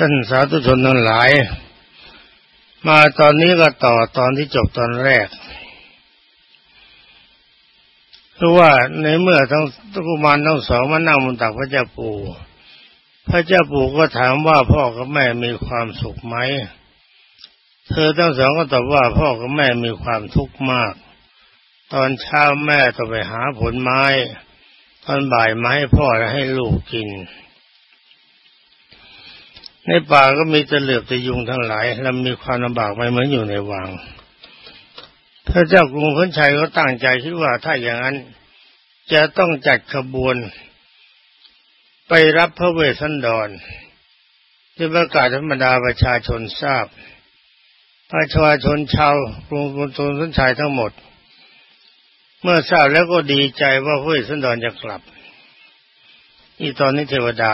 ท่านสาธุชนทั้งหลาย มาตอนนี้ก็ต่อตอนที่จบตอนแรกคือว่าในเมื่อทั้งกุมารทั้งสองมานั่งบนตักพระเจ้าปู่ พระเจ้าปู่ก็ถามว่าพ่อกับแม่มีความสุขไหม เธอทั้งสองก็ตอบว่าพ่อกับแม่มีความทุกข์มาก ตอนเช้าแม่ต้องไปหาผลไม้ ตอนบ่ายมาให้พ่อและให้ลูกกิน ในป่าก็มีตะเหลือบตะยุงทั้งหลายและมีความลำบากไม่เหมือนอยู่ในวังพระเจ้ากรุงพนชัยก็ตั้งใจคิดว่าถ้าอย่างนั้น จะต้องจัดขบวน ไปรับพระเวสสันดรที่ประกาศธรรมดาประชาชนทราบ ประชาชนชาวกรุงพนพนชัยทั้งหมด เมื่อทราบแล้วก็ดีใจว่าพระเวสสันดรจะกลับอีตอนนี้เทวดา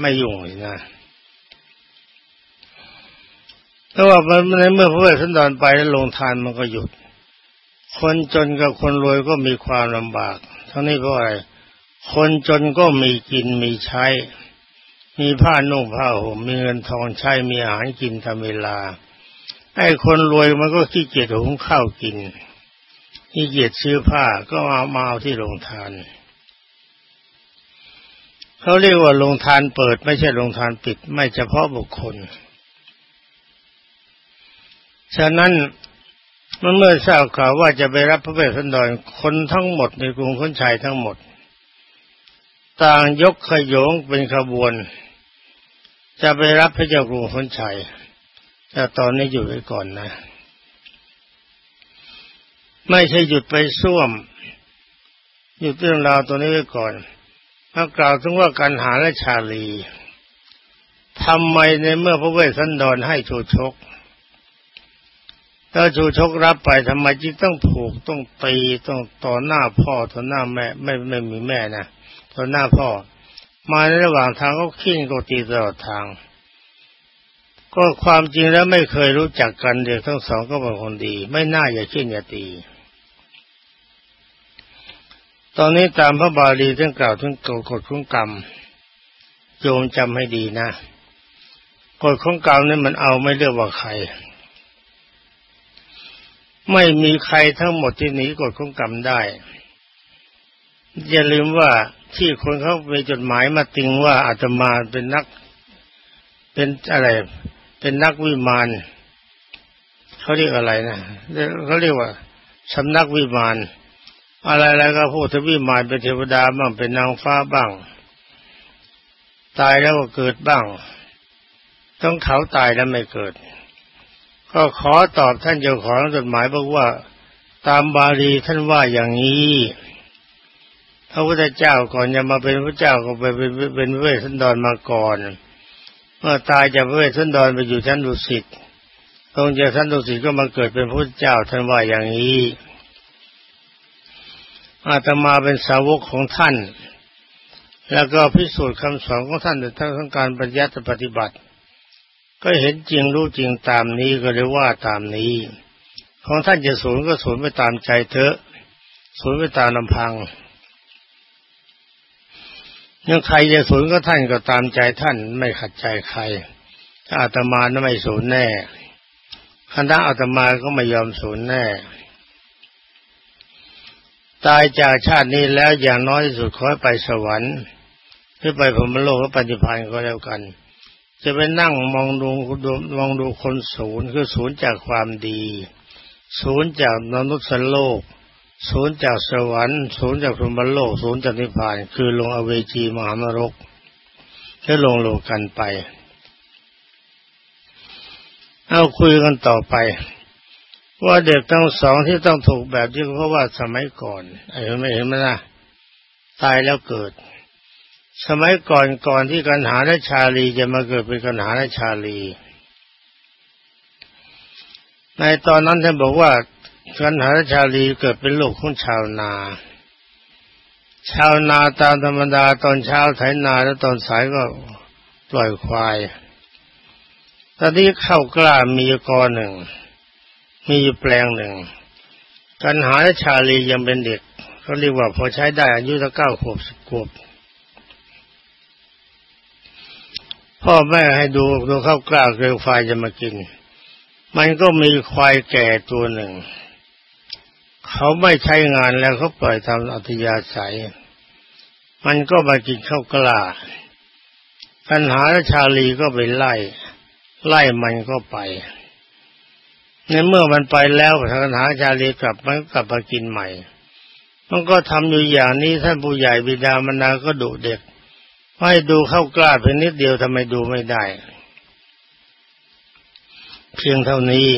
ไม่ยุ่งเลยนะ แต่ว่าในเมื่อพระเวสสันดรไปแล้วลงทานมันก็หยุด คนจนกับคนรวยก็มีความลำบาก ทั้งนี้เพราะอะไร คนจนก็มีกินมีใช้ มีผ้านุ่งผ้าห่มมีเงินทองใช้มีอาหารกินทำเวลา ไอ้คนรวยมันก็ขี้เกียจหุงข้าวกินขี้เกียจซื้อผ้าก็เอามาเอาที่โรงทานเขาเรียกว่าโรงทานเปิด ไม่ใช่โรงทานปิด ไม่เฉพาะบุคคล ฉะนั้นมันเมื่อทราบข่าวว่าจะไปรับพระเวสสันดรคนทั้งหมดในกรุงคนชัยทั้งหมด ต่างยกขยงเป็นขบวน จะไปรับพระเจ้ากรุงคนชัย แต่ตอนนี้อยู่ไว้ก่อนนะ ไม่ใช่หยุดไปซ่วม หยุดเรื่องราวตัวนี้ไว้ก่อนมากล่าวถึงว่าการหาและชาลีทำไมในเมื่อพระเวสสันดรให้โชชก ถ้าชูชกรับไปทำไมจึงต้องผูกต้องตีต้องต่อหน้าพ่อต่อหน้าแม่ไม่ไม่มีแม่นะต่อหน้าพ่อ มาในระหว่างทางก็ขิ้นก็ตีตลอดทาง ก็ความจริงแล้วไม่เคยรู้จักกันเด็กทั้งสองก็เป็นคนดี ไม่น่าอย่าขิ้นอย่าตี ตอนนี้ตามพระบาลีท่านกล่าวถึงกฎของกรรมโยมจำให้ดีนะกฎของกรรมนี่มันเอาไม่เลือกว่าใคร ไม่มีใครทั้งหมดที่หนีกฎของกรรมได้ อย่าลืมว่าที่คนเขาไปจดหมายมาติงว่าอาตมาเป็นนัก เป็นอะไร เป็นนักวิมานเขาเรียกอะไรนะเขาเรียกว่าสำนักวิมานอะไรๆก็พูดถึงวิมานเป็นเทวดาบ้างเป็นนางฟ้าบ้าง ตายแล้วก็เกิดบ้าง ต้องเขาตายแล้วไม่เกิด ก็ขอตอบท่านเจ้าของจดหมายบอกว่า ตามบาลีท่านว่าอย่างนี้พระพุทธเจ้าก่อนจะมาเป็นพระเจ้าก็ไปเป็นเป็นเวสสันดรมาก่อนเมื่อตายจากเวสสันดรไปอยู่ชั้นดุสิตตรงจากชั้นดุสิตก็มาเกิดเป็นพระเจ้าท่านว่าอย่างนี้อาตมาเป็นสาวกของท่าน แล้วก็พิสูจน์คำสอนของท่านในทั้งการปฏิยัติปฏิบัติ ก็เห็นจริงรู้จริงตามนี้ก็เลยว่าตามนี้ ของท่านจะสูญก็สูญไปตามใจเถอะ สูญไปตามลำพังยังใครจะสูญก็ท่านก็ตามใจท่านไม่ขัดใจใครถ้าอาตมาไม่สูญแน่คณะอาตมาก็ไม่ยอมสูญแน่ ตายจากชาตินี้แล้วอย่างน้อยที่สุดขอไปสวรรค์หรือไปพรมโลกหรือปฏิพันธ์ก็แล้วกัน จะไปนั่งมองดูมองดูคนศูนย์คือศูนย์จากความดี ศูนย์จากมนุษย์โลก ศูนย์จากสวรรค์ ศูนย์จากพรหมโลก ศูนย์จากนิพพาน คือลงอเวจีมหานรกจะลงโลงกันไป เอาคุยกันต่อไป ว่าเด็กทั้งสองที่ต้องถูกแบบที่เพราะว่าสมัยก่อนไอ้ไม่เห็นไหมนะตายแล้วเกิด สมัยก่อนก่อนที่กันหาและชาลีจะมาเกิดเป็นกันหาและชาลี ในตอนนั้นท่านบอกว่ากันหาและชาลีเกิดเป็นลูกของชาวนา ชาวนาตามธรรมดาตอนเช้าไถนาแล้วตอนสายก็ปล่อยควาย ตอนนี้เข้ากล้ามีกอหนึ่ง มีแปลงหนึ่ง กันหาและชาลียังเป็นเด็กเขาเรียกว่าพอใช้ได้อายุตั้งเก้าขวบสิบขวบ พ่อแม่ให้ดูดูข้าวกล้าเกลียวไฟจะมากิน มันก็มีควายแก่ตัวหนึ่ง เขาไม่ใช้งานแล้วเขาปล่อยทำอัธยาศัย มันก็มากินข้าวกล้าปัญหาชาลีก็ไปไล่ ไล่มันก็ไป ในเมื่อมันไปแล้วทางหาชาลีกลับมันกลับมากินใหม่ มันก็ทำอยู่อย่างนี้ท่านผู้ใหญ่บิดามนาก็ดุเด็ก ให้ดูเข้ากล้าเพียงนิดเดียวทำไมดูไม่ได้ เพียงเท่านี้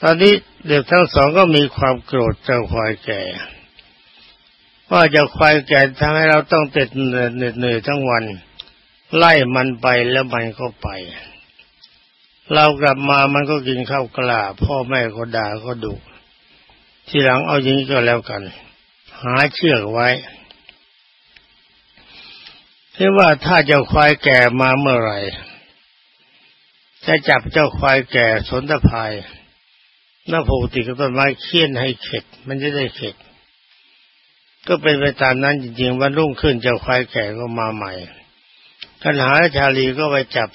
ตอนนี้เด็กทั้งสองก็มีความโกรธเจ้าควายแก่ว่าจะควายแก่ทำให้เราต้องเต็ดเหนื่อยทั้งวัน ไล่มันไปแล้วมันก็ไป เรากลับมามันก็กินข้าวกล้า พ่อแม่ก็ด่าก็ดุทีหลังเอาอย่างนี้ก็แล้วกัน หาเชือกไว้ที่ว่าถ้าเจ้าควายแก่มาเมื่อไหร่จะจับเจ้าควายแก่สนตะพายหน้าผูกติดกับต้นไม้เคี่ยนให้เข็ด มันจะได้เข็ด ก็เป็นไปตามนั้นจริงๆวันรุ่งขึ้นเจ้าควายแก่ก็มาใหม่กันหาชาลีก็ไปจับ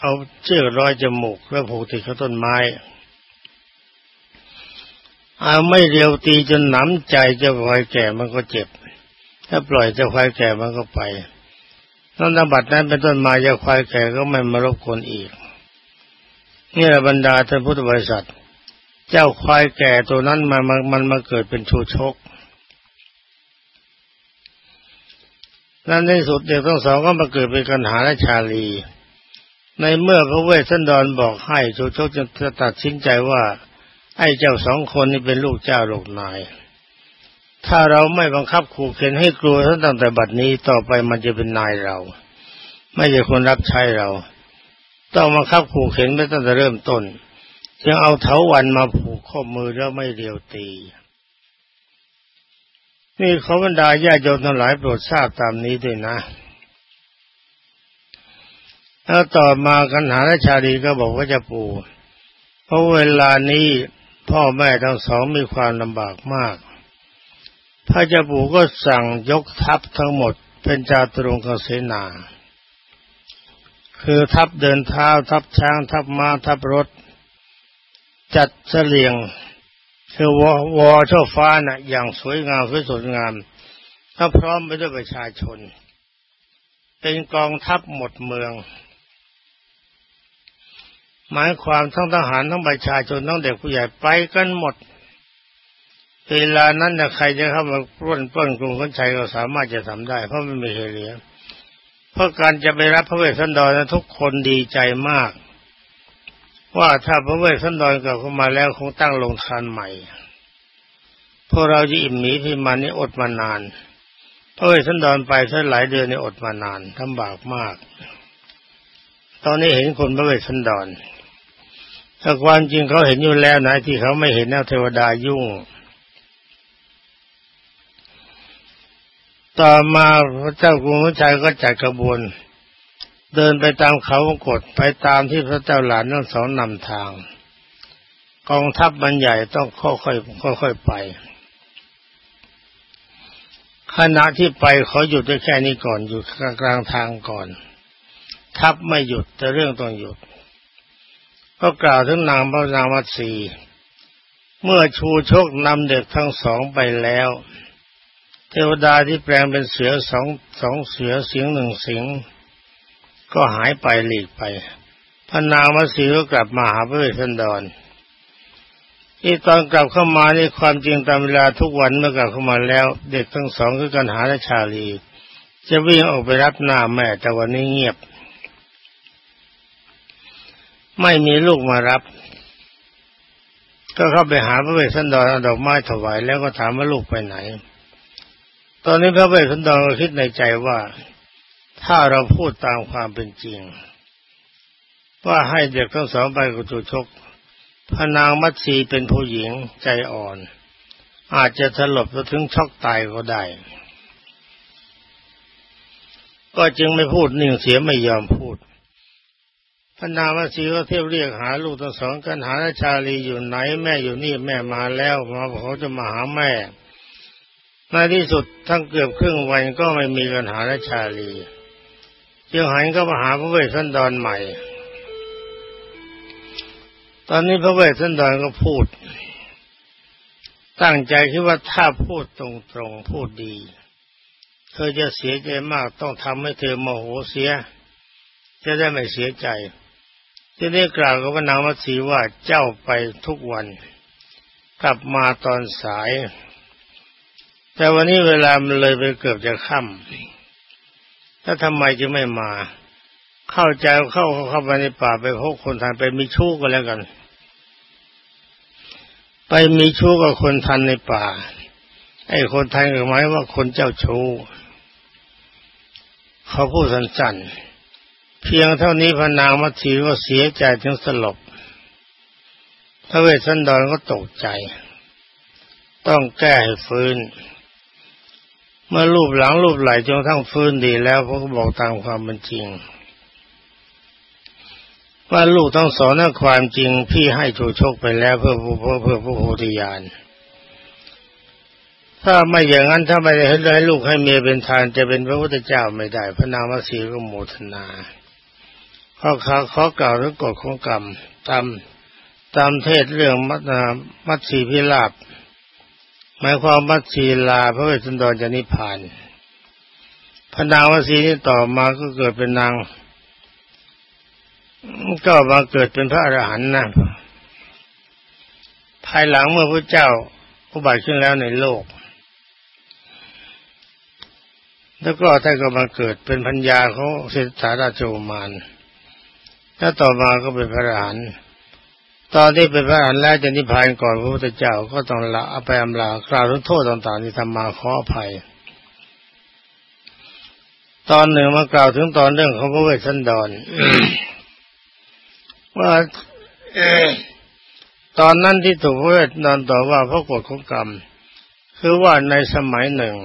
เอาเชือกร้อยจมูกแล้วผูกติดกับต้นไม้ อาไม่เร็วตีจนหนำใจเจ้าควายแก่มันก็เจ็บ ถ้าปล่อยเจ้าควายแก่มันก็ไปนั่นบัดนั้นเป็นต้นมาเจ้าควายแก่ก็ไม่มารบกวนอีก นี่แหละบรรดาท่านพุทธบริษัท เจ้าควายแก่ตัวนั้นมามันมันมาเกิดเป็นชูชก นั่นในสุดเด็กทั้งสองก็มาเกิดเป็นกันหาและชาลี ในเมื่อพระเวสสันดรบอกให้ชูชกจะตัดสินใจว่า ไอ้เจ้าสองคนนี้เป็นลูกเจ้าลูกนาย ถ้าเราไม่บังคับขู่เข็นให้กลัวตั้งแต่บัดนี้ต่อไปมันจะเป็นนายเรา ไม่ใช่คนรับใช้เรา ต้องบังคับขู่เข็นไม่ตั้งแต่เริ่มต้นจึงเอาเถาวันมาผูกข้อมือแล้วไม่เดียวตีนี่ขอบรรดาญาโยมทั้งหลายโปรดทราบตามนี้ด้วยนะ แล้วต่อมากันหาราชาดีก็บอกว่าจะปูเพราะเวลานี้ พ่อแม่ทั้งสองมีความลำบากมากพระเจ้าปู่ก็สั่งยกทัพทั้งหมดเป็นจาตรงกเสนา คือทัพเดินเท้าทัพช้างทัพม้าทัพรถ จัดเสลียงคือวอวอช่อฟ้านะ่ะ อย่างสวยงามสวยสดงามถ้าพร้อมไปด้วยประชาชน เป็นกองทัพหมดเมือง หมายความทั้งทหารทั้งประชาชนทั้งเด็กผู้ใหญ่ไปกันหมด เวลานั้นนะใครจะเข้ามาปล้นปล้นกรุงคนชัยก็สามารถจะทำได้ เพราะมันม่เหลือเพราะการจะไปรับพระเวสสันดรนะทุกคนดีใจมาก ว่าถ้าพระเวสสันดรกลับเข้ามาแล้วคงตั้งลงทานใหม่พวกเราจะอิ่มหมีที่มานี่อดมานานพระเวสสันดรไปสักหลายเดือนนี่อดมานานทำบากมาก ตอนนี้เห็นคนพระเวสสันดร ถ้าความจริงเขาเห็นอยู่แล้วนะที่เขาไม่เห็นแนวเทวดายุ่ง ต่อมาพระเจ้ากรุงพระชัยก็จัดกระบวน เดินไปตามเขาวงกฏไปตามที่พระเจ้าหลานทั้งสองนำทาง กองทัพมันใหญ่ต้องค่อยๆค่อยๆไปขณะที่ไปเขาหยุดได้แค่นี้ก่อนอยู่กลางทางก่อน ทัพไม่หยุดแต่เรื่องต้องหยุด ก็กล่าวถึงนางพระนางมัตสีเมื่อชูโชคนำเด็กทั้งสองไปแล้ว เทวดาที่แปลงเป็นเสือสองสองเสือเสียงหนึ่งเสียงก็หายไปหลีกไปพระนางมัตสีก็กลับมาหาพระเวสสันดรที่ตอนกลับเข้ามาในความจริงตามเวลาทุกวันเมื่อกลับเข้ามาแล้ว เด็กทั้งสองคือกันหาและชาลี จะวิ่งออกไปรับหน้าแม่แต่วันนี้เงียบ ไม่มีลูกมารับ ก็เข้าไปหาพระเวสสันดรเอาดอกไม้ถวายแล้วก็ถามว่าลูกไปไหน ตอนนี้พระเวสสันดรก็คิดในใจว่า ถ้าเราพูดตามความเป็นจริง ว่าให้เด็กทั้งสองไปกับจุชกพนางมัตสีเป็นผู้หญิงใจอ่อน อาจจะถลบถึงช็อกตายก็ได้ ก็จึงไม่พูดนิ่งเสียไม่ยอมพูด พระนามสีก็เที่ยวเรียกหาลูกทั้งสองกันหาชาลีอยู่ไหน แม่อยู่นี่แม่มาแล้วมาเขาจะมาหาแม่ในที่สุดทั้งเกือบครึ่งวันก็ไม่มีปัญหาละชาลีจึงหันก็มาหาพระเวสสันดรใหม่ ตอนนี้พระเวสสันดรก็พูด ตั้งใจคิดว่าถ้าพูดตรงๆพูดดี เธอจะเสียใจมากต้องทำให้เธอโมโหเสีย จะได้ไม่เสียใจ จะได้กล่าวกับพระนางมัตสีว่าเจ้าไปทุกวัน กลับมาตอนสาย แต่วันนี้เวลามันเลยไปเกือบจะค่ำแล้วทำไมจึงไม่มา เข้าใจเข้าเข้าไปในป่าไปพบคนทันไปมีชู้กันแล้วกัน ไปมีชู้กับคนทันในป่า ไอ้คนทันก็หมายว่าคนเจ้าชู้เขาพูดสั้นๆ เพียงเท่านี้พนางมัทสีก็เสียใจถึงสลบพระเวสสันดรก็ตกใจ ต้องแก้ให้ฟื้น เมื่อรูปหลังรูปไหลจนทั้งฟื้นดีแล้วพระก็บอกตามความเป็นจริง ว่าลูกต้องสอนนั้นความจริงพี่ให้ถูกชกไปแล้วเพื่อเพื่อเพื่อพระโพธิญาณถ้าไม่อย่างนั้นถ้าไม่ได้ให้ลูกให้เมียเป็นทานจะเป็นพระพุทธเจ้าไม่ได้ พระนามสีก็โมทนา ข้าขาข้อกล่าวเรื่องกฎของกรรมตามตามเทศเรื่องมัตมัตสีพิลาบหมายความว่าศีลาพระเวสสันดรจะนิพพานพระนางวสีนี้ต่อมาก็เกิดเป็นนาง ก็มาเกิดเป็นพระอรหันต์นะภายหลังเมื่อพระเจ้าอุบัติขึ้นแล้วในโลก แล้วก็ท่านก็มาเกิดเป็นพัญญาของเศรษฐาราชโอมาน แล้วต่อมาก็เป็นพระอรหันต์ตอนที่เป็นพระอรหันต์แล้วจะนิพพานก่อนพระพุทธเจ้าก็ต้องละอภัยอำลากล่าวถึงโทษต่างๆที่ทำมาขออภัย ตอนหนึ่งมากล่าวถึงตอนเรื่องของพระเวสสันดรว่าตอนนั้นที่ถูกพระเวสสันดรต่อว่าพระกฎของกรรม คือว่าในสมัยหนึ่ง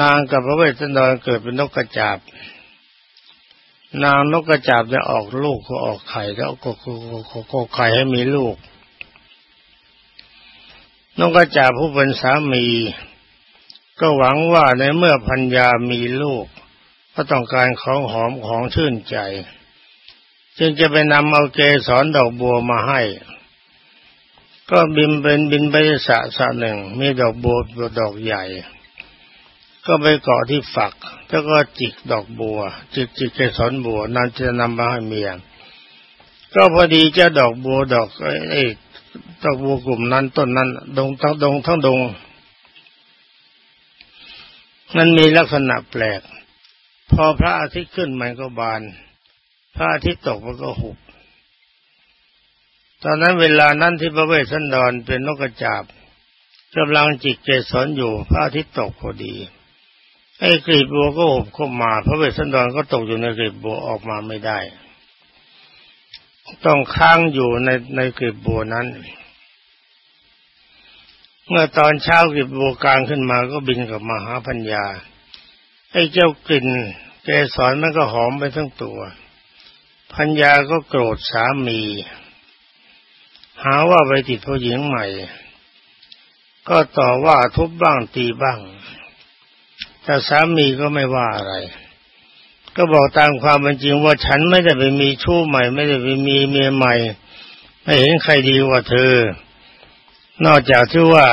นางกับพระเวสสันดรเกิดเป็นนกกระจาบ นางนกกระจาบจะออกลูกก็ออกไข่แล้วก็ก็ไข่ให้มีลูก นกกระจาบผู้เป็นสามี ก็หวังว่าในเมื่อพัญญามีลูก ก็ต้องการของหอมของชื่นใจ จึงจะไปนำเอาเกสรดอกบัวมาให้ ก็บินเป็นบินไปสะสะหนึ่งมีดอกบัวดอกใหญ่ ก็ไปเกาะที่ฝัก แล้วก็จิกดอกบัว จิกจิกเกสรบัวนั่นจะนำมาให้เมียก็พอดีเจ้าดอกบัวดอกไอ้ดอกบัวกลุ่มนั้นต้นนั้น ดงทั้งดงทั้งดง มันมีลักษณะแปลก พอพระอาทิตย์ขึ้นมันก็บาน พระอาทิตย์ตกมันก็หุบ ตอนนั้นเวลานั้นที่พระเวสสันดรเป็นนกกระจาบกำลังจิกเกสรอยู่พระอาทิตย์ตกพอดี ไอ้กลีบบัวก็หบเข้ามาพระเวสสันดรก็ตกอยู่ในกลีบบัวออกมาไม่ได้ ต้องค้างอยู่ในในกลีบบัวนั้น เมื่อตอนเช้ากลีบบัวกลางขึ้นมาก็บินกับมหาพัญญาไอ้เจ้ากลิ่นเกสรมันก็หอมไปทั้งตัว พัญญาก็โกรธสามี หาว่าไปติดผู้หญิงใหม่ ก็ต่อว่าทุบบ้างตีบ้าง แต่สามีก็ไม่ว่าอะไร ก็บอกตามความเป็นจริงว่าฉันไม่ได้ไปมีชู้ใหม่ ไม่ได้ไปมีเมียใหม่ ไม่เห็นใครดีกว่าเธอ นอกจากที่ว่า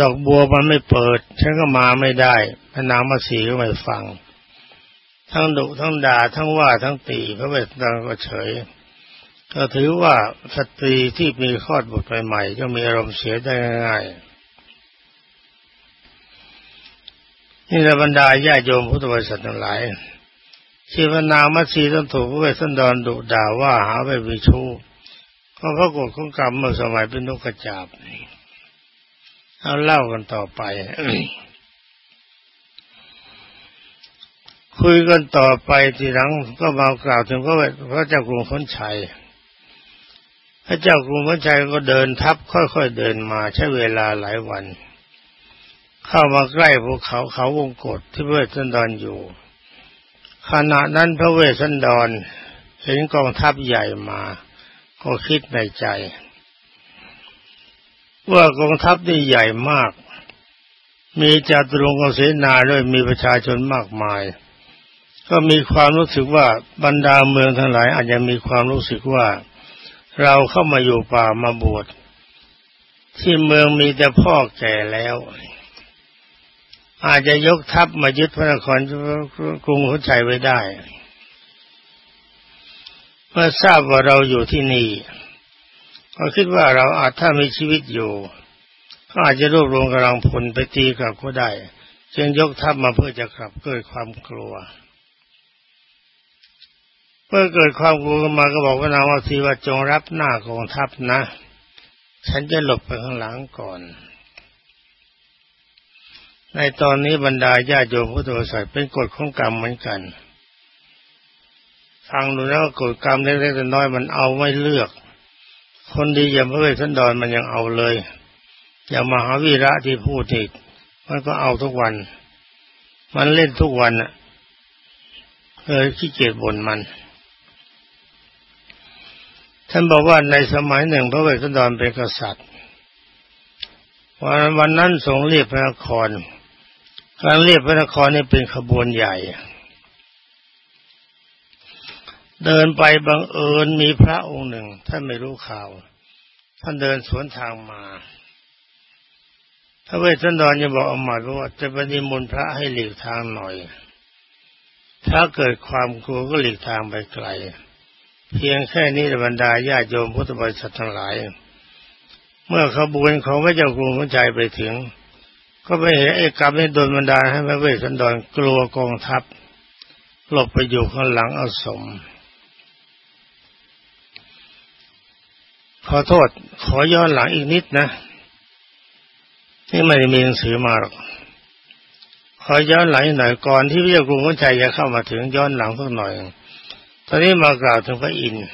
ดอกบัวมันไม่เปิด ฉันก็มาไม่ได้พระนางมาสีก็ไม่ฟัง ทั้งดุทั้งด่าทั้งว่าทั้งตีพระเวสสันก็เฉย ก็ถือว่าสตรีที่มีคลอดบุตรใหม่ๆก็มีอารมณ์เสียได้ง่ายๆ นี่ละบรรดาญาโยมพุทธบริษัททั้งหลายชีวนางมัสีต้องถูกพระเวสสันดรดุด่าว่าหาไปวิชูเพราะพระกฎของกรรมเมื่อสมัยเป็นนกกระจาบเอาเล่ากันต่อไปคุยกันต่อไปทีหลังก็มากล่าวถึงพระพระเจ้ากรุงพ้นชัย พระเจ้ากรุงพ้นชัยก็เดินทับค่อยๆเดินมาใช้เวลาหลายวัน เข้ามาใกล้ภูเขาเขาวงกฏที่พระเวสสันดรอยู่ ขณะนั้นพระเวสสันดรเห็นกองทัพใหญ่มา ก็คิดในใจ ว่ากองทัพนี่ใหญ่มาก มีจาตุรงกเสนาด้วยมีประชาชนมากมาย ก็มีความรู้สึกว่าบรรดาเมืองทั้งหลาย อาจจะมีความรู้สึกว่าเราเข้ามาอยู่ป่ามาบวชที่เมืองมีแต่พ่อแก่แล้ว อาจจะยกทัพมายึดพระนครกรุงหัวใจไว้ได้ เมื่อทราบว่าเราอยู่ที่นี่ก็คิดว่าเราอาจถ้ามีชีวิตอยู่ก็อาจจะรวบรวมกำลังพลไปตีกลับก็ได้จึงยกทัพมาเพื่อจะกลับเกิดความกลัวเมื่อเกิดความกลัวมาก็บอกว่านางว่าทีว่าจงรับหน้ากองทัพนะ ฉันจะหลบไปข้างหลังก่อน ในตอนนี้บรรดาญาโยมพุทธบริษัทเป็นกฎของกรรมเหมือนกันฟังดูแล้วกฎกรรมเล็กๆน้อยๆมันเอาไม่เลือก คนดีอย่างพระเวสสันดรมันยังเอาเลย อย่างมหาวีระที่พูดอีกมันก็เอาทุกวัน มันเล่นทุกวันอะเออขี้เกียจบ่นมันท่านบอกว่าในสมัยหนึ่งพระเวสสันดรเป็นกษัตริย์วันวันนั้นทรงเรียบพระนคร การเรียบพระนครนี่เป็นขบวนใหญ่ เดินไปบังเอิญมีพระองค์หนึ่ง ท่านไม่รู้ข่าว ท่านเดินสวนทางมาพระเวสสันดรจะบอกอมาตว่าจะปฏิมนพระให้หลีกทางหน่อย ถ้าเกิดความกลัวก็หลีกทางไปไกล เพียงแค่นี้บรรดาญาโยมพุทธบริษัททั้งหลาย เมื่อขบวนของพระเจ้ากรุงพระใจไปถึง ก็ไปเห็นไอ้กรรมนี้โดนบรรดาให้พระเวสสันดรกลัวกองทัพหลบไปอยู่ข้างหลังอาสม ขอโทษ ขอย้อนหลังอีกนิดนะ นี่ไม่ได้มีหนังสือมาหรอก ขอย้อนหลังหน่อยก่อนที่พระเจ้ากรุงพระชัยจะเข้ามาถึงย้อนหลังสักหน่อย ตอนนี้มากล่าวถึงพระอินทร์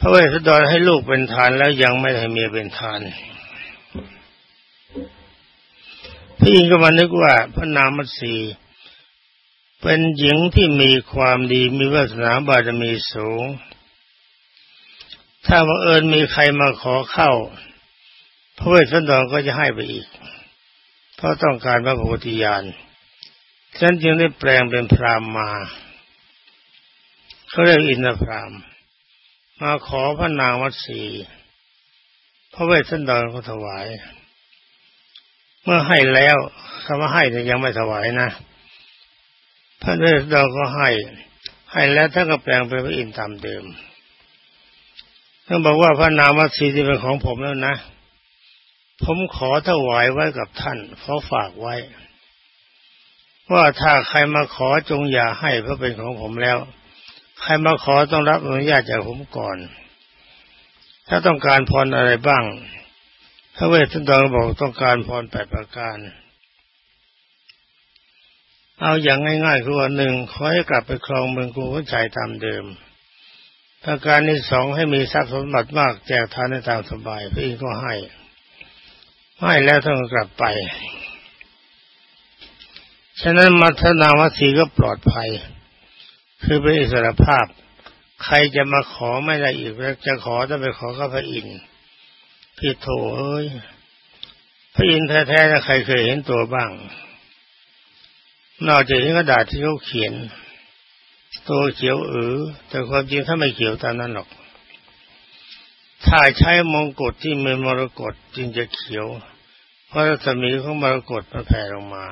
พระเวสสันดรให้ลูกเป็นทานแล้วยังไม่ให้เมียเป็นทาน พระอินทร์ก็มานึกว่าพระนามสีเป็นหญิงที่มีความดีมีวาสนาบารมีสูง ถ้าบังเอิญมีใครมาขอเข้า พระเวสสันดรก็จะให้ไปอีก เพราะต้องการพระโพธิญาณฉันจึงได้แปลงเป็นพรามมา เขาเรียกอินทพราม มาขอพระนางวัดสีพระเวสสันดรก็ถวาย เมื่อให้แล้วคำว่าให้แต่ยังไม่ถวายนะพระเวสสันดรก็ให้ ให้แล้วท่านก็แปลงเป็นพระอินทร์ตามเดิมท่านบอกว่าพระนามวัดสีที่เป็นของผมแล้วนะ ผมขอถวายไว้กับท่านขอฝากไว้ ว่าถ้าใครมาขอจงอย่าให้เพราะเป็นของผมแล้ว ใครมาขอต้องรับอนุญาตจากผมก่อน ถ้าต้องการพรอะไรบ้าง พระเวทสันดรบอกต้องการพรแปดประการ เอาอย่างง่ายๆคือว่าหนึ่งขอให้กลับไปครองเมืองกรุงพระชัยตามเดิมประการที่สองให้มีทรัพย์สมบัติมากแจกทานในตามสบายพระอินทร์ก็ให้ ให้แล้วต้องกลับไปฉะนั้นมัทนาวสีก็ปลอดภัย คือเป็นอิสรภาพ ใครจะมาขอไม่ได้อีกจะขอต้องไปขอกับพระอินทร์ พี่โถเอ้ยพระอินทร์แท้ๆใครเคยเห็นตัวบ้าง นอกจากเห็นกระดาษที่เขาเขียน ตัวเขียวเออแต่ความจริงถ้าไม่เขียวตามนั้นหรอก ถ้าใช้มงกุฎที่มีมรกตจึงจะเขียว เพราะรัศมีของมรกตมันแผ่ลงมา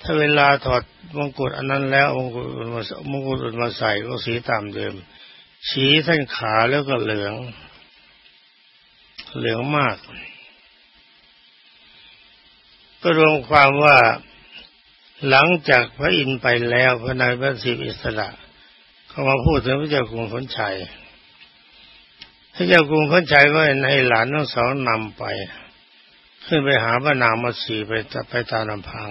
ถ้าเวลาถอดมงกุฎอันนั้นแล้วมงกุฎมงกุฎมาใส่ก็สีตามเดิมสีท่านขาแล้วก็เหลือง เหลืองมาก ก็รวมความว่าหลังจากพระอินทร์ไปแล้วพระนายพระศิวอิสระเขามาพูดถึงพระเจ้ากรุงสนชัยพระเจ้ากรุงพระใจก็ให้หลานทั้งสองนำไป ขึ้นไปหาพระนามาสีไปไปตามลำพัง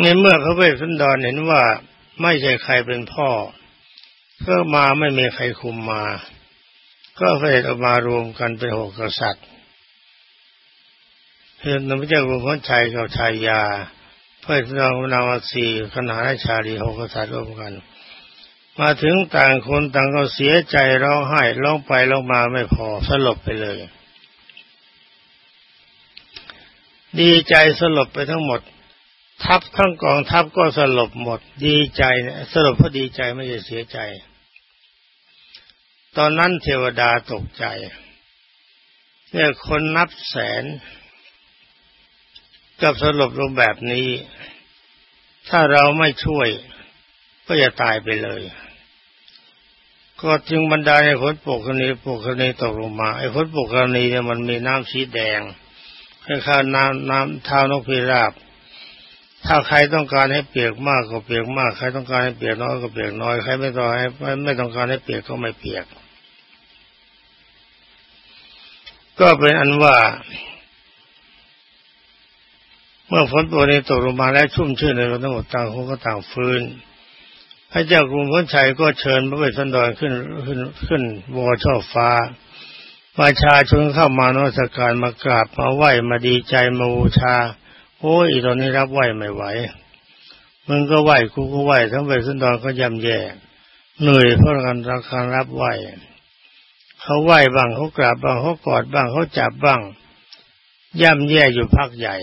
ในเมื่อพระเวสสันดรเห็นว่าไม่ใช่ใครเป็นพ่อ ก็มาไม่มีใครคุมมา ก็เฟดออกมารวมกันเป็นหกกษัตริย์เพื่อนพระเจ้ากรุงพระชัยกับชายยา เพระนางนาวสีขนาดชาลีหกกษัตริย์ร่วมกัน มาถึงต่างคนต่างก็เสียใจร้องไห้ร้องไปร้องมาไม่พอสลบไปเลย ดีใจสลบไปทั้งหมด ทัพทั้งกองทัพก็สลบหมด ดีใจสลบเพราะดีใจไม่ใช่เสียใจ ตอนนั้นเทวดาตกใจเนี่ยคนนับแสน กับสลบลงแบบนี้ ถ้าเราไม่ช่วย ก็จะตายไปเลย ก็จึงบรรดาในฝนปกคณีปกคณีตกลงมาไอ้ฝนปกคณีเนี่ยมันมีน้ำสีแดงคล้ายๆน้ำน้ำเท้านกพิราบ ถ้าใครต้องการให้เปียกมากก็เปียกมาก ใครต้องการให้เปียกน้อยก็เปียกน้อย ใครไม่ต้องให้ไม่ต้องการให้เปียกก็ไม่เปียก ก็เป็นอันว่า เมื่อฝนตัวนี้ตกลงมาแล้วชุ่มชื่นในรทั้งหมดต่างคงก็ต่างฟื้นพระเจ้ากรุงพระชัยก็เชิญพระเวสสันดรขึ้นขึ้นขึ้นวอช่อฟ้าประชาชนเข้ามานอสการมากราบมาไหว้มาดีใจมาบูชา โอ้ยตอนนี้รับไหว้ไม่ไหวมึงก็ไหว้กูก็ไหว้ทั้งไปสันดอนก็ยำแย่เหนื่อยเพราะการราคารับไหว้ เขาไหว้บ้างเขากราบบ้างเขากอดบ้างเขาจับบ้าง ย่ำแย่อยู่พักใหญ่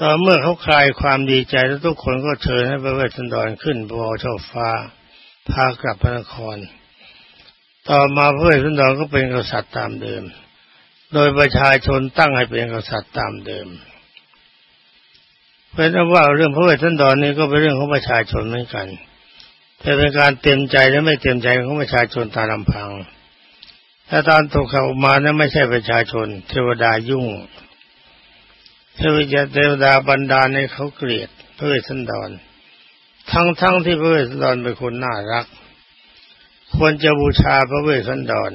ต่อเมื่อเขาคลายความดีใจแล้วทุกคนก็เชิญให้พระเวสสันดรขึ้นคอช้าง พากลับพระนคร ต่อมาพระเวสสันดรก็เป็นกษัตริย์ตามเดิม โดยประชาชนตั้งให้เป็นกษัตริย์ตามเดิมเป็นว่าเรื่องพระเวสสันดรนี้ก็เป็นเรื่องของประชาชนเหมือนกัน แต่เป็นการเต็มใจและไม่เต็มใจของประชาชนตามลำพัง ถ้าตอนตกเขามานั้นไม่ใช่ประชาชน เทวดายุ่ง เทวดาเทวดาบรรดาในเขาเกลียดพระเวสสันดรทั้งๆทที่พระเวสสันดรเป็นคนน่ารัก ควรจะบูชาพระเวสสันดร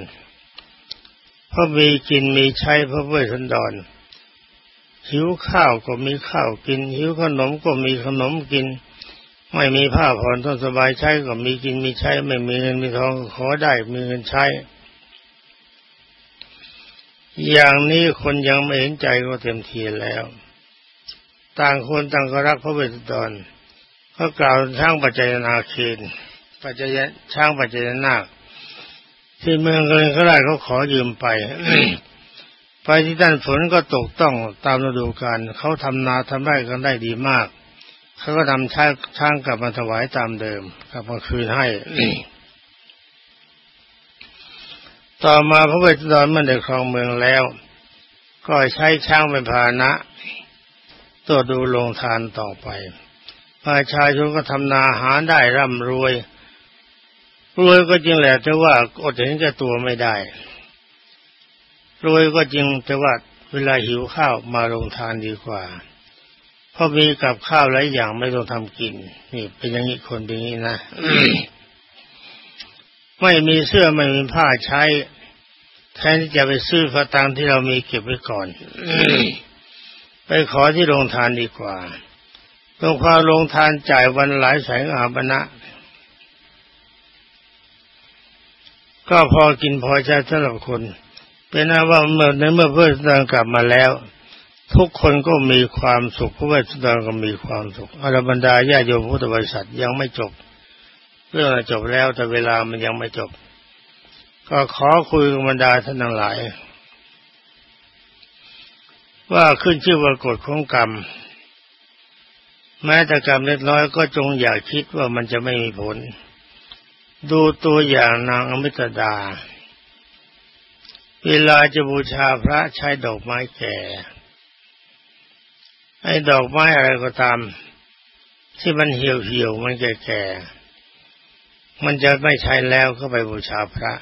เพราะมีกินมีใช้พระเวสสันดร หิวข้าวก็มีข้าวกิน หิวขนมก็มีขนมกิน ไม่มีผ้าผ่อนต้องสบายใช้ก็มีกินมีใช้ ไม่มีเงินมีทองขอได้มีเงินใช้ อย่างนี้คนยังไม่เห็นใจก็เต็มทีแล้ว ต่างคนต่างก็รักพระเวสสันดรก็กล่าวทั้งปัจจัยนาเคนปัจจัยช้างปัจจัยนาคที่เมืองเกินเขาได้เขาขอยืมไป ไปที่ด้านฝนก็ตกต้องตามฤดูกาลเขาทำนาทำไร่กันได้ดีมาก เขาก็ทำช้างช้างกลับมาถวายตามเดิม กลับมาคืนให้ ต่อมาพระเวทดอนมื่อได้ครองเมืองแล้ว ก็ใช้ช้างเป็นพาหนะตัวดูลงทานต่อไป ประชาชนก็ทำนาหาได้ร่ำรวย รวยก็จริงแหละแต่ว่าอดเห็นแก่ตัวไม่ได้ รวยก็จริงแต่ว่าเวลาหิวข้าวมาลงทานดีกว่า พราะมีกับข้าวหลายอย่างไม่ต้องทำกิน นี่เป็นอย่างนี้คนเป็นอย่างนี้นะไม่มีเสื้อไม่มีผ้าใช้ แทนที่จะไปซื้อพระตังที่เรามีเก็บไว้ก่อนไปขอที่โรงทานดีกว่าลงความลงทานจ่ายวันหลายแสนอาบนะก็พอกินพอใช้สำหรับคนเป็นนะว่าเมื่อในเมื่อเพื่อนกลับมาแล้ว ทุกคนก็มีความสุขพระเวสสันดรก็มีความสุขอรบรรดาญาโยมพุทธบริษัทยังไม่จบ เรื่องจบแล้วแต่เวลามันยังไม่จบ ก็ขอคุยกับบรรดาท่านทั้งหลาย ว่าขึ้นชื่อว่ากฎของกรรม แม้แต่กรรมเล็กน้อยก็จงอย่าคิดว่ามันจะไม่มีผล ดูตัวอย่างนางอมิตดา เวลาจะบูชาพระใช้ดอกไม้แก่ ให้ดอกไม้อะไรก็ตาม ที่มันเหี่ยวเหี่ยวมันแก่แก่มันจะไม่ใช้แล้วก็ไปบูชาพระ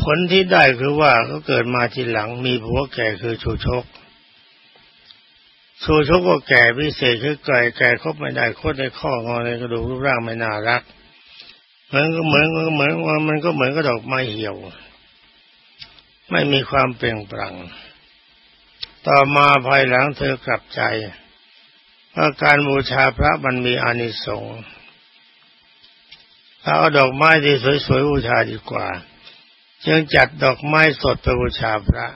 ผลที่ได้คือว่าเขาเกิดมาทีหลังมีผัวแก่คือชูชก ชูชกก็แก่พิเศษคือไก่แก่ครบไม่ได้โคตรในข้องอในกระดูกรูปร่างไม่น่ารักเหมือนก็เหมือนก็เหมือนว่ามันก็เหมือนกระดอกไม้เหี่ยว ไม่มีความเปล่งปลั่ง ต่อมาภายหลังเธอกลับใจว่าการบูชาพระมันมีอานิสงส์เอาดอกไม้ที่สวยๆบูชาดีกว่า จึงจัดดอกไม้สดไปบูชาพระ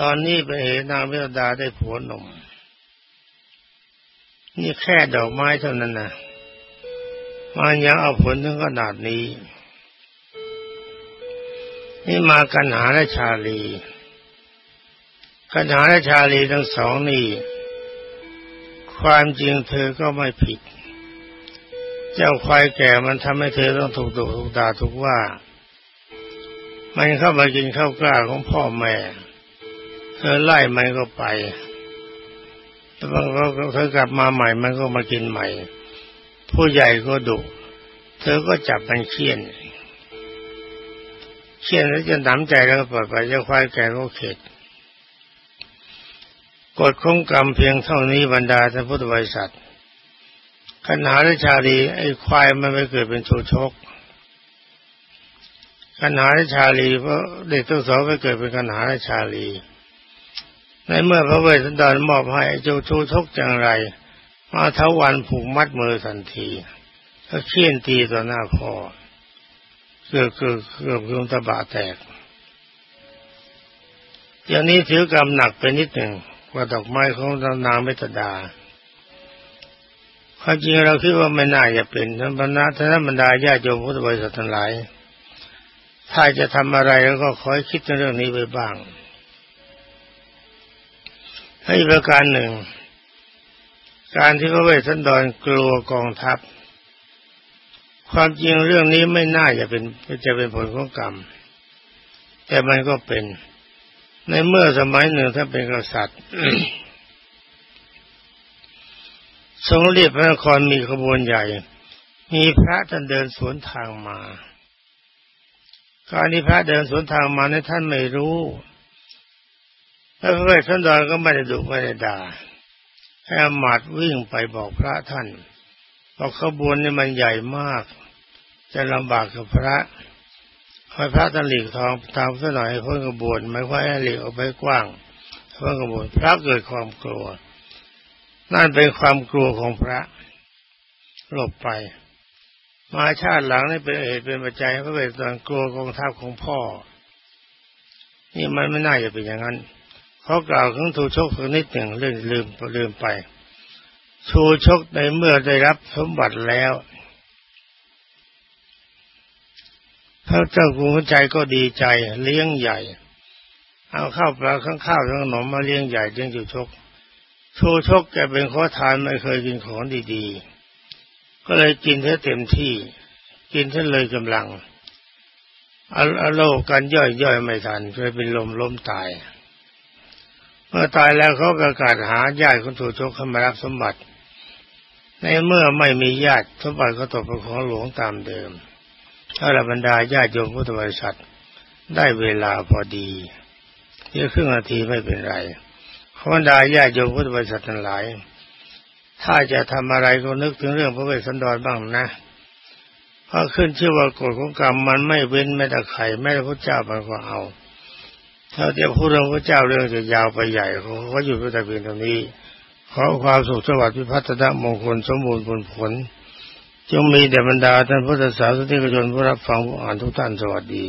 ตอนนี้เป็นเหตุนางเมตดาได้ผัวหนุ่ม นี่แค่ดอกไม้เท่านั้นนะมันยังเอาผลถึงขนาดนี้ นี่มากันหาและชาลี กันหาและชาลีทั้งสองนี่ ความจริงเธอก็ไม่ผิด เจ้าควายแก่มันทำให้เธอต้องถูกดุถูกด่าถูกว่า มันเข้ามากินข้าวกล้าของพ่อแม่ เธอไล่มันก็ไปแต่บางเธอกลับมาใหม่มันก็มากินใหม่ ผู้ใหญ่ก็ดุเธอก็จับมันเคี่ยนเคี่ยนแล้วจนน้ำใจแล้วก็ปล่อยไปเจ้าควายแก่ก็เข็ด กฎของกรรมเพียงเท่านี้บรรดาท่านพุทธบริษัทขนาดชาลีไอ้ควายมันไม่เกิดเป็นโชชกขนาดชาลีเพราะเด็กทั้งสองก็เกิดเป็นขนาดชาลีในเมื่อพระเวสสันดรมอบให้เจ้าโชชกจังไร มาเทวันผูกมัดมือทันทีก็เคี่ยนตีต่อหน้าพ่อเกือบเกือบเกือบดวงตาบะแตกอย่างนี้ถือกรรมหนักไปนิดหนึ่ง ว่าดอกไม้ของนางเมตดาความจริงเราคิดว่าไม่น่าจะเป็นท่านบรรดาท่านบรรดาญาโยมพุทธบริษัททั้งหลาย ถ้าจะทำอะไรแล้วก็คอยคิดในเรื่องนี้ไว้บ้างให้ประการหนึ่ง การที่พระเวสสันดรกลัวกองทัพ ความจริงเรื่องนี้ไม่น่าจะเป็นจะเป็นผลของกรรม แต่มันก็เป็น ในเมื่อสมัยหนึ่งถ้าเป็นกษัตริย์ทรงเรียบพระนครมีขบวนใหญ่ มีพระท่านเดินสวนทางมาการที่พระเดินสวนทางมาในท่านไม่รู้แล้วพระเวสสันดรก็ไม่ได้ดุไม่ได้ด่าให้อมาตวิ่งไปบอกพระท่านบอกขบวนนี่มันใหญ่มาก จะลำบากกับพระ ให้พระท่านหลีกทองตามสักหน่อยให้พ้นขบวนไม่ค่อยให้หลีกออกไปกว้างพ้นขบวนพระเกิดความกลัว นั่นเป็นความกลัวของพระหลบไป มาชาติหลังนี่เป็นเหตุเป็นปัจจัยพระเวสสันกลัวกองทัพของพ่อ นี่มันไม่น่าจะเป็นอย่างนั้นเขากล่าวถึงถูกชกสักนิดหนึ่งเรื่องลืมลืมไป ชูชกในเมื่อได้รับสมบัติแล้ว พระเจ้ากุณใจก็ดีใจเลี้ยงใหญ่ เอาข้าวปลาข้างข้าวทั้งขนมมาเลี้ยงใหญ่เลี้ยงชูชกชูชกแกเป็นขอทานไม่เคยกินของดีๆ ก็เลยกินแค่เต็มที่ กินท่านเลยกำลังอโลกันย่อยย่อยไม่ทันเคยเป็นลมล้มตาย เมื่อตายแล้วเขาประกาศหาญาติของถูชกเข้ามารับสมบัติ ในเมื่อไม่มีญาติสมบัติก็ตกเป็นของหลวงตามเดิม ถ้าระบรรดาญาติโยมพุทธบริษัท ได้เวลาพอดีเพียงครึ่งนาทีไม่เป็นไรขบรรดาญาติโยมพุทธบริษัททั้งหลาย ถ้าจะทำอะไรก็นึกถึงเรื่องพระเวสสันดรบ้างนะเพราะขึ้นชื่อว่ากฎของกรรมมันไม่เว้นแม้แต่ไข่แม้แต่พระเจ้ามันก็เอา ถ้าจะพูดเรื่องพระเจ้าเรื่องจะยาวไปใหญ่เขาก็อยู่แต่เพียงตรงนี้ ขอความสุขสวัสดิ์พิพัฒนมงคลสมบูรณ์ผลผล จงมีแด่บรรดาท่านพุทธศาสนิกชนผู้รับฟังผู้อ่านทุกท่านสวัสดี